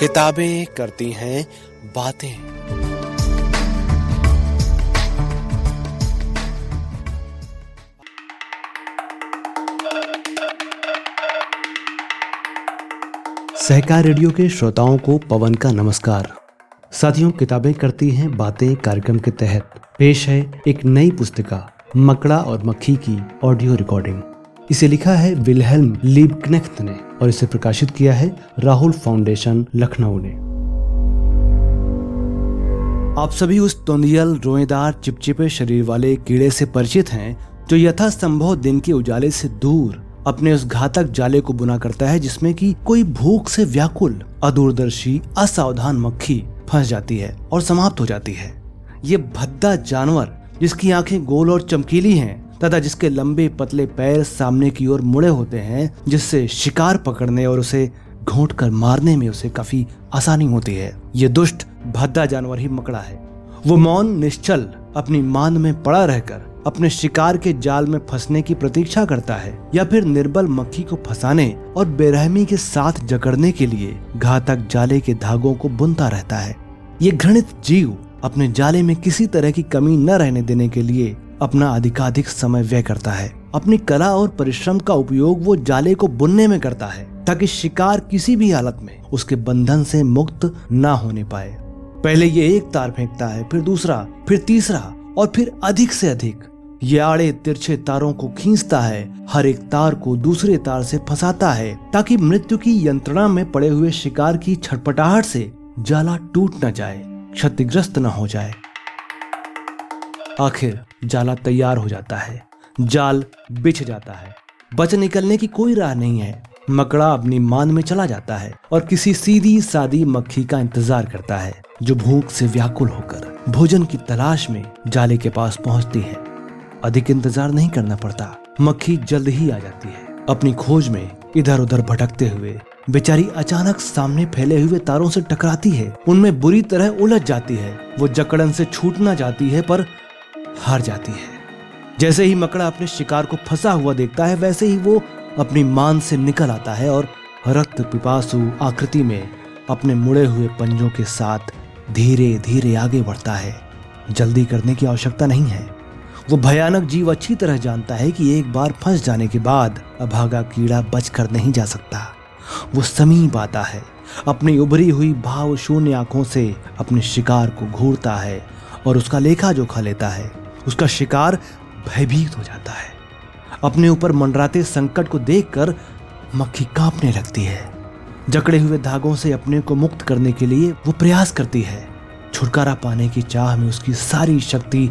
किताबें करती हैं, बातें। सहकार रेडियो के श्रोताओं को पवन का नमस्कार। साथियों, किताबें करती हैं, बातें कार्यक्रम के तहत। पेश है एक नई पुस्तिका, मकड़ा और मक्खी की ऑडियो रिकॉर्डिंग। इसे लिखा है विलहेल्म लीबकनेख्त ने और इसे प्रकाशित किया है राहुल फाउंडेशन, लखनऊ ने। आप सभी उस तोंदियल रोएदार, चिपचिपे शरीर वाले कीड़े से परिचित हैं जो यथासंभव दिन के उजाले से दूर अपने उस घातक जाले को बुना करता है जिसमें कि कोई भूख से व्याकुल, अदूरदर्शी, असावधान मक्खी फंस जाती है और समाप्त हो जाती है। ये भद्दा जानवर, जिसकी आँखें गोल और चमकीली हैं तथा जिसके लंबे पतले पैर सामने की ओर मुड़े होते हैं, जिससे शिकार पकड़ने और उसे घोट कर मारने में उसे काफ़ी आसानी होती है। ये दुष्ट, भद्दा जानवर ही मकड़ा है। वो मौन, निश्चल, अपनी मान में पड़ा रहकर, अपने शिकार के जाल में फंसने की प्रतीक्षा करता है, या फिर निर्बल मक्खी को फंसाने और बेरहमी के साथ जकड़ने के लिए घातक जाले के धागों को बुनता रहता है। ये घृणित जीव अपने जाले में किसी तरह की कमी न रहने देने के लिए अपना अधिकाधिक समय व्यय करता है। अपनी कला और परिश्रम का उपयोग वो जाले को बुनने में करता है, ताकि शिकार किसी भी हालत में उसके बंधन से मुक्त न होने पाए। पहले ये एक तार फेंकता है, फिर दूसरा, फिर तीसरा, और फिर अधिक से अधिक। ये आड़े तिरछे तारों को खींचता है, हर एक तार को दूसरे तार से फंसाता है, ताकि मृत्यु की यंत्रणा में पड़े हुए शिकार की छटपटाहट से जाला टूट न जाए, क्षतिग्रस्त न हो जाए। आखिर जाला तैयार हो जाता है, जाल बिछ जाता है। बच निकलने की कोई राह नहीं है। मकड़ा अपनी मान में चला जाता है और किसी सीधी सादी मक्खी का इंतज़ार करता है, जो भूख से व्याकुल होकर भोजन की तलाश में जाले के पास पहुँचती है। अधिक इंतज़ार नहीं करना पड़ता। मक्खी जल्द ही आ जाती है। अपनी खोज में इधर उधर भटकते हुए बेचारी अचानक सामने फैले हुए तारों से टकराती है। उनमें बुरी तरह उलझ जाती है। वो जकड़न से छूटना चाहती है, पर हार जाती है। जैसे ही मकड़ा अपने शिकार को फंसा हुआ देखता है, वैसे ही वो अपनी मान से निकल आता है और रक्त पिपासु आकृति में अपने मुड़े हुए पंजों के साथ धीरे धीरे आगे बढ़ता है। जल्दी करने की आवश्यकता नहीं है। वो भयानक जीव अच्छी तरह जानता है कि एक बार फंस जाने के बाद अभागा कीड़ा बचकर नहीं जा सकता। वो समीप आता है। अपनी उभरी हुई भाव शून्य आँखों से अपने शिकार को घूरता है और उसका लेखा जोखा लेता है। उसका शिकार भयभीत हो जाता है। अपने ऊपर मंडराते संकट को देखकर मक्खी कांपने लगती है। जकड़े हुए धागों से अपने को मुक्त करने के लिए वो प्रयास करती है। छुटकारा पाने की चाह में उसकी सारी शक्ति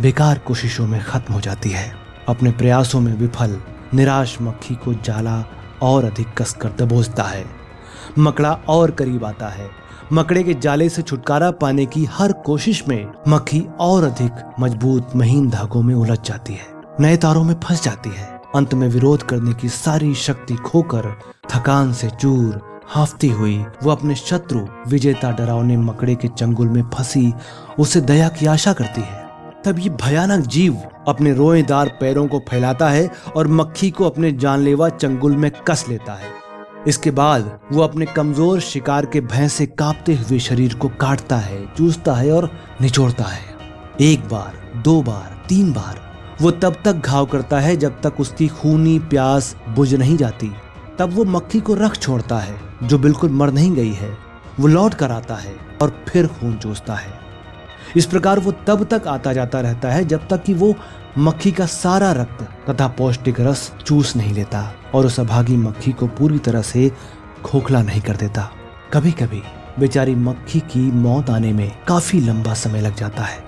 बेकार कोशिशों में खत्म हो जाती है। अपने प्रयासों में विफल, निराश मक्खी को जाला और अधिक कसकर दबोचता है। मकड़ा और करीब आता है। मकड़े के जाले से छुटकारा पाने की हर कोशिश में मक्खी और अधिक मज़बूत, महीन धागों में उलझ जाती है, नए तारों में फंस जाती है। अंत में विरोध करने की सारी शक्ति खोकर थकान से चूर, हाफती हुई, वो अपने शत्रु विजेता डरावने मकड़े के चंगुल में फंसी, उसे दया की आशा करती है। तब ये भयानक जीव अपने रोएदार पैरों को फैलाता है और मक्खी को अपने जानलेवा चंगुल में कस लेता है। इसके बाद वो अपने कमज़ोर शिकार के भय से कांपते हुए शरीर को काटता है, चूसता है और निचोड़ता है। एक बार, दो बार, तीन बार, वो तब तक घाव करता है जब तक उसकी खूनी प्यास बुझ नहीं जाती। तब वो मक्खी को रख छोड़ता है, जो बिल्कुल मर नहीं गई है। वो लौट कर आता है और फिर खून चूसता है। इस प्रकार वो तब तक आता जाता रहता है जब तक कि वो मक्खी का सारा रक्त तथा पौष्टिक रस चूस नहीं लेता और उस अभागी मक्खी को पूरी तरह से खोखला नहीं कर देता। कभी कभी बेचारी मक्खी की मौत आने में काफ़ी लंबा समय लग जाता है।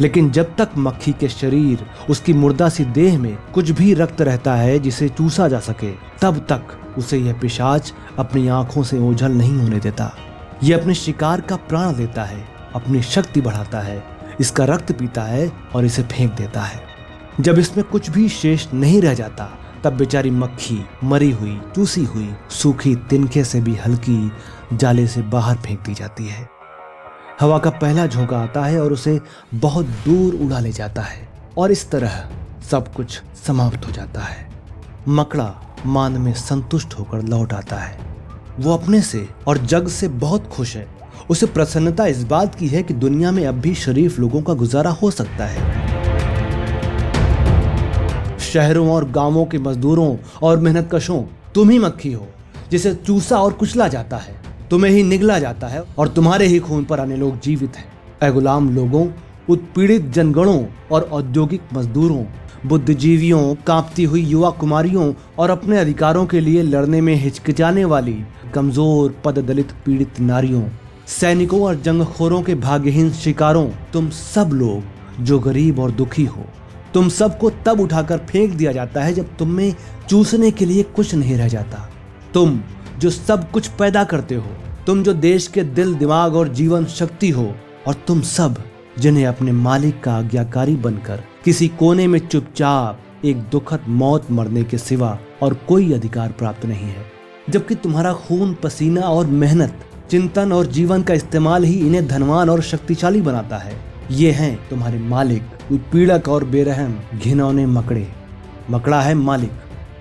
लेकिन जब तक मक्खी के शरीर, उसकी मुर्दा सी देह में कुछ भी रक्त रहता है जिसे चूसा जा सके, तब तक उसे यह पिशाच अपनी आँखों से ओझल नहीं होने देता। यह अपने शिकार का प्राण देता है, अपनी शक्ति बढ़ाता है, इसका रक्त पीता है और इसे फेंक देता है। जब इसमें कुछ भी शेष नहीं रह जाता, तब बेचारी मक्खी मरी हुई, चूसी हुई, सूखी तिनके से भी हल्की जाले से बाहर फेंक दी जाती है। हवा का पहला झोंका आता है और उसे बहुत दूर उड़ा ले जाता है और इस तरह सब कुछ समाप्त हो जाता है। मकड़ा मान में संतुष्ट होकर लौट आता है। वो अपने से और जग से बहुत खुश है। उसे प्रसन्नता इस बात की है कि दुनिया में अब भी शरीफ लोगों का गुजारा हो सकता है। शहरों और गाँवों के मजदूरों और मेहनतकशों, तुम ही मक्खी हो, जिसे चूसा और कुचला जाता है। तुम्हें ही निगला जाता है और तुम्हारे ही खून पर आने लोग जीवित हैं। गुलाम लोगों, उत्पीड़ित जनगणों और औद्योगिक मजदूरों, बुद्धिजीवियों, कांपती हुई युवा कुमारियों और अपने अधिकारों के लिए लड़ने में हिचकिचाने वाली कमज़ोर पद दलित पीड़ित नारियों, सैनिकों और जंगखोरों के भाग्यहीन शिकारों, तुम सब लोग जो गरीब और दुखी हो। तुम सबको तब उठाकर फेंक दिया जाता है जब तुम में चूसने के लिए कुछ नहीं रह जाता। तुम जो सब कुछ पैदा करते हो, तुम जो देश के दिल, दिमाग और जीवन शक्ति हो, और तुम सब जिन्हें अपने मालिक का आज्ञाकारी बनकर किसी कोने में चुपचाप एक दुखद मौत मरने के सिवा और कोई अधिकार प्राप्त नहीं है, जबकि तुम्हारा खून, पसीना और मेहनत, चिंतन और जीवन का इस्तेमाल ही इन्हें धनवान और शक्तिशाली बनाता है। ये हैं तुम्हारे मालिक। उत्पीड़क और बेरहम घिनौने मकड़े। मकड़ा है मालिक,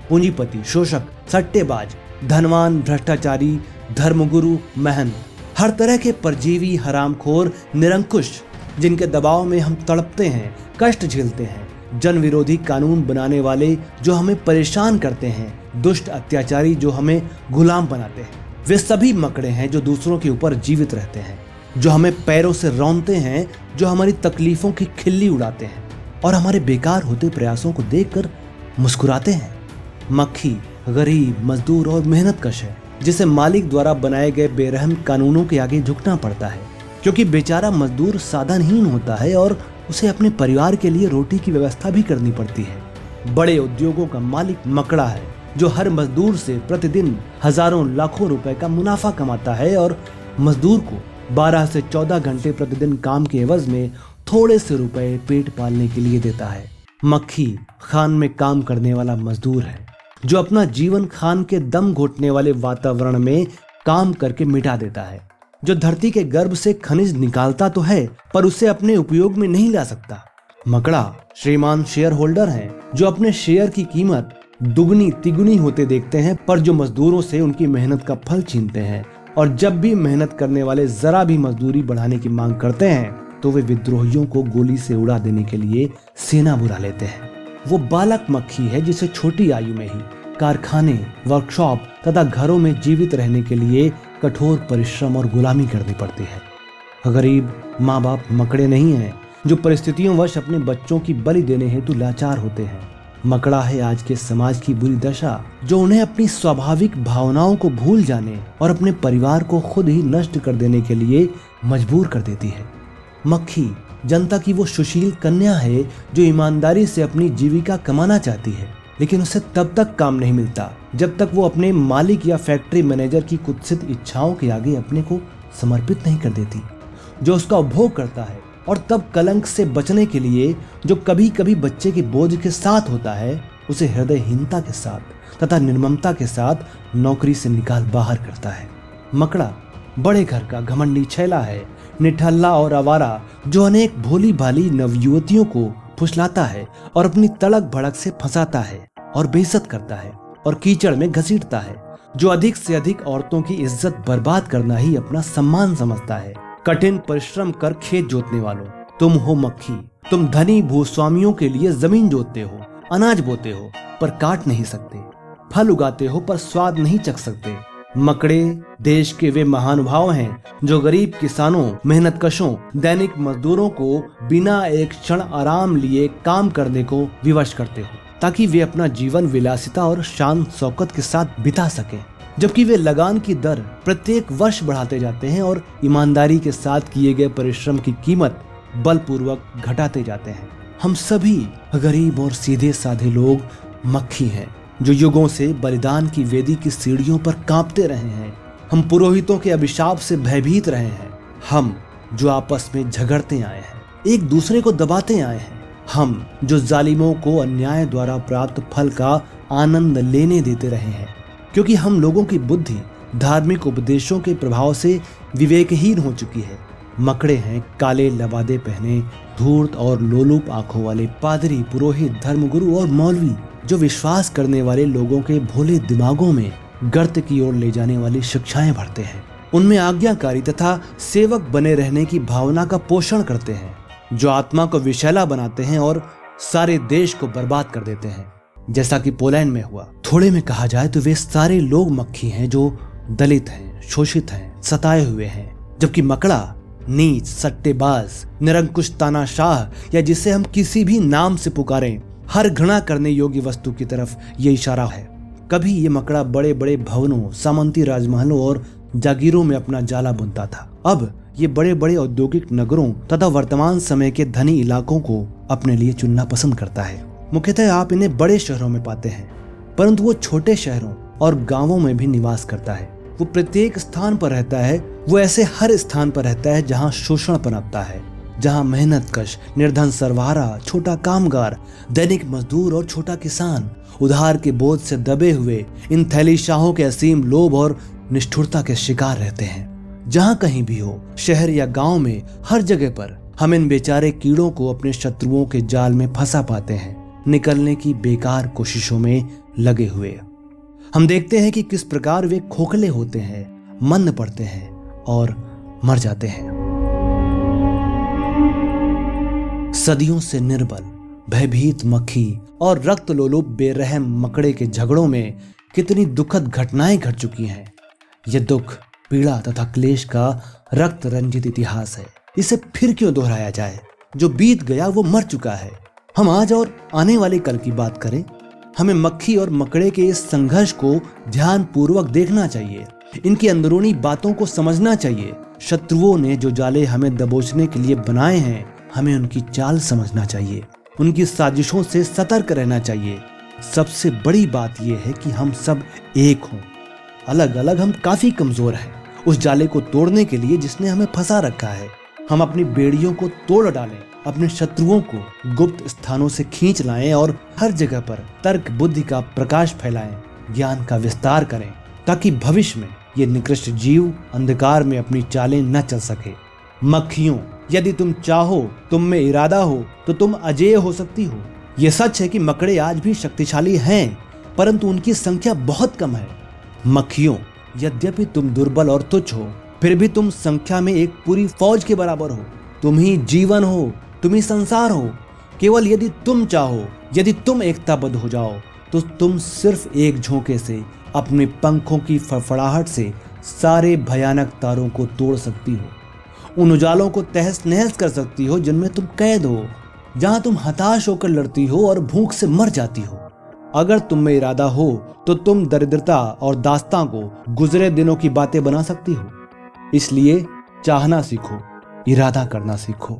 पूंजीपति, शोषक, सट्टेबाज, धनवान, भ्रष्टाचारी, धर्मगुरु, महन। हर तरह के परजीवी, हरामखोर, निरंकुश, जिनके दबाव में हम तड़पते हैं, कष्ट झेलते हैं जन विरोधी कानून बनाने वाले जो हमें परेशान करते हैं, दुष्ट अत्याचारी जो हमें गुलाम बनाते हैं। वे सभी मकड़े हैं जो दूसरों के ऊपर जीवित रहते हैं। जो हमें पैरों से रौनते हैं, जो हमारी तकलीफों की खिल्ली उड़ाते हैं और हमारे बेकार होते प्रयासों को देखकर मुस्कुराते हैं। मक्खी, गरीब, मजदूर और मेहनत कश है, जिसे मालिक द्वारा बनाए गए बेरहम कानूनों के आगे झुकना पड़ता है, क्योंकि बेचारा मजदूर साधनहीन होता है और उसे अपने परिवार के लिए रोटी की व्यवस्था भी करनी पड़ती है। बड़े उद्योगों का मालिक मकड़ा है, जो हर मजदूर से प्रतिदिन हज़ारों लाखों रुपए का मुनाफा कमाता है और मजदूर को 12 से 14 घंटे प्रतिदिन काम के एवज में थोड़े से रुपए पेट पालने के लिए देता है। मक्खी खान में काम करने वाला मजदूर है, जो अपना जीवन खान के दम घोटने वाले वातावरण में काम करके मिटा देता है। जो धरती के गर्भ से खनिज निकालता तो है, पर उसे अपने उपयोग में नहीं ला सकता। मकड़ा श्रीमान शेयर होल्डर है, जो अपने शेयर की कीमत दुगनी तिगुनी होते देखते हैं, पर जो मजदूरों से उनकी मेहनत का फल छीनते हैं और जब भी मेहनत करने वाले जरा भी मजदूरी बढ़ाने की मांग करते हैं तो वे विद्रोहियों को गोली से उड़ा देने के लिए सेना बुला लेते हैं। वो बालक मक्खी है जिसे छोटी आयु में ही कारखाने वर्कशॉप तथा घरों में जीवित रहने के लिए कठोर परिश्रम और गुलामी करनी पड़ती है। गरीब माँ बाप मकड़े नहीं हैं, जो परिस्थितियों वश अपने बच्चों की बलि देने हेतु लाचार होते हैं। मकड़ा है आज के समाज की बुरी दशा, जो उन्हें अपनी स्वाभाविक भावनाओं को भूल जाने और अपने परिवार को खुद ही नष्ट कर देने के लिए मजबूर कर देती है। मक्खी, जनता की वो सुशील कन्या है, जो ईमानदारी से अपनी जीविका कमाना चाहती है, लेकिन उसे तब तक काम नहीं मिलता, जब तक वो अपने मालिक या फैक्ट्री मैनेजर की कुत्सित इच्छाओं के आगे अपने को समर्पित नहीं कर देती, जो उसका उपभोग करता है। और तब कलंक से बचने के लिए जो कभी कभी बच्चे के बोझ के साथ होता है, उसे हृदयहीनता के साथ तथा निर्ममता के साथ नौकरी से निकाल बाहर करता है। मकड़ा, बड़े घर का घमंडी छैला है। निठल्ला और आवारा, जो अनेक भोली भाली नवयुवतियों को फुसलाता है और अपनी तड़क भड़क से फंसाता है और बेइज्जत करता है और कीचड़ में घसीटता है, जो अधिक से अधिक औरतों की इज़्ज़त बर्बाद करना ही अपना सम्मान समझता है। कठिन परिश्रम कर खेत जोतने वालों। तुम हो मक्खी, तुम धनी भूस्वामियों के लिए ज़मीन जोतते हो, अनाज बोते हो, पर काट नहीं सकते। फल उगाते हो, पर स्वाद नहीं चख सकते। मकड़े, देश के वे महानुभाव हैं, जो गरीब किसानों मेहनत कशों दैनिक मजदूरों को बिना एक क्षण आराम लिए काम करने को विवश करते हो, ताकि वे अपना जीवन विलासिता और शान शौकत के साथ बिता सके। जबकि वे लगान की दर प्रत्येक वर्ष बढ़ाते जाते हैं और ईमानदारी के साथ किए गए परिश्रम की कीमत बलपूर्वक घटाते जाते हैं। हम सभी गरीब और सीधे साधे लोग मक्खी हैं, जो युगों से बलिदान की वेदी की सीढ़ियों पर कांपते रहे हैं। हम पुरोहितों के अभिशाप से भयभीत रहे हैं। हम जो आपस में झगड़ते आए हैं, एक दूसरे को दबाते आए हैं। हम जो जालिमों को अन्याय द्वारा प्राप्त फल का आनंद लेने देते रहे हैं। क्योंकि हम लोगों की बुद्धि धार्मिक उपदेशों के प्रभाव से विवेकहीन हो चुकी है। मकड़े हैं, काले लबादे पहने, धूर्त और लोलुप आँखों वाले पादरी, पुरोहित, धर्मगुरु और मौलवी, जो विश्वास करने वाले लोगों के भोले दिमागों में गर्त की ओर ले जाने वाली शिक्षाएँ भरते हैं। उनमें आज्ञाकारी तथा सेवक बने रहने की भावना का पोषण करते हैं, जो आत्मा को विशैला बनाते हैं और सारे देश को बर्बाद कर देते हैं। जैसा कि पोलैंड में हुआ। थोड़े में कहा जाए तो वे सारे लोग मक्खी हैं जो दलित हैं, शोषित हैं, सताए हुए हैं। जबकि मकड़ा, नीच, सट्टेबाज, निरंकुश तानाशाह या जिसे हम किसी भी नाम से पुकारें, हर घृणा करने योग्य वस्तु की तरफ़ ये इशारा है। कभी ये मकड़ा बड़े बड़े भवनों, सामंती राजमहलों और जागीरों में अपना जाला बुनता था। अब ये बड़े बड़े औद्योगिक नगरों तथा वर्तमान समय के धनी इलाकों को अपने लिए चुनना पसंद करता है। मुख्यतः आप इन्हें बड़े शहरों में पाते हैं, परंतु वो छोटे शहरों और गाँवों में भी निवास करता है। वो प्रत्येक स्थान पर रहता है, वो ऐसे हर स्थान पर रहता है जहाँ शोषण पनपता है, जहाँ मेहनत कश, निर्धन सरवारा, छोटा कामगार, दैनिक मजदूर और छोटा किसान, उधार के बोझ से दबे हुए इन थैली शाहों के असीम लोभ और निष्ठुरता के शिकार रहते हैं। जहाँ कहीं भी हो, शहर या गाँव में, हर जगह पर हम इन बेचारे कीड़ों को अपने शत्रुओं के जाल में फंसा पाते हैं। निकलने की बेकार कोशिशों में लगे हुए। हम देखते हैं कि किस प्रकार वे खोखले होते हैं मंद पड़ते हैं और मर जाते हैं। सदियों से निर्बल, भयभीत मक्खी और रक्त लोलुप बेरहम मकड़े के झगड़ों में कितनी दुखद घटनाएँ घट चुकी हैं। यह दुख, पीड़ा तथा क्लेश का रक्त रंजित इतिहास है। इसे फिर क्यों दोहराया जाए? जो बीत गया वो मर चुका है। हम आज और आने वाले कल की बात करें। हमें मक्खी और मकड़े के इस संघर्ष को ध्यान पूर्वक देखना चाहिए। इनकी अंदरूनी बातों को समझना चाहिए। शत्रुओं ने जो जाले हमें दबोचने के लिए बनाए हैं, हमें उनकी चाल समझना चाहिए। उनकी साजिशों से सतर्क रहना चाहिए। सबसे बड़ी बात यह है कि हम सब एक हों। अलग अलग हम काफ़ी कमज़ोर हैं। उस जाले को तोड़ने के लिए जिसने हमें फंसा रखा है, हम अपनी बेड़ियों को तोड़ डालें। अपने शत्रुओं को गुप्त स्थानों से खींच लाएँ और हर जगह पर तर्क बुद्धि का प्रकाश फैलाएँ, ज्ञान का विस्तार करें, ताकि भविष्य में ये निकृष्ट जीव अंधकार में अपनी चालें न चल सके। मक्खियों, यदि तुम चाहो, तुम में इरादा हो तो तुम अजय हो सकती हो। ये सच है कि मकड़े आज भी शक्तिशाली हैं, परंतु उनकी संख्या बहुत कम है। मक्खियों, यद्यपि तुम दुर्बल और तुच्छ हो, फिर भी तुम संख्या में एक पूरी फौज के बराबर हो। तुम ही जीवन हो तुम ही संसार हो। केवल यदि तुम चाहो, यदि तुम एकताबद्ध हो जाओ तो तुम सिर्फ़ एक झोंके से, अपने पंखों की फड़फड़ाहट से सारे भयानक तारों को तोड़ सकती हो। उन उजालों को तहस नहस कर सकती हो जिनमें तुम कैद हो, जहाँ तुम हताश होकर लड़ती हो और भूख से मर जाती हो। अगर तुम में इरादा हो तो तुम दरिद्रता और दास्तां को गुजरे दिनों की बातें बना सकती हो। इसलिए चाहना सीखो, इरादा करना सीखो।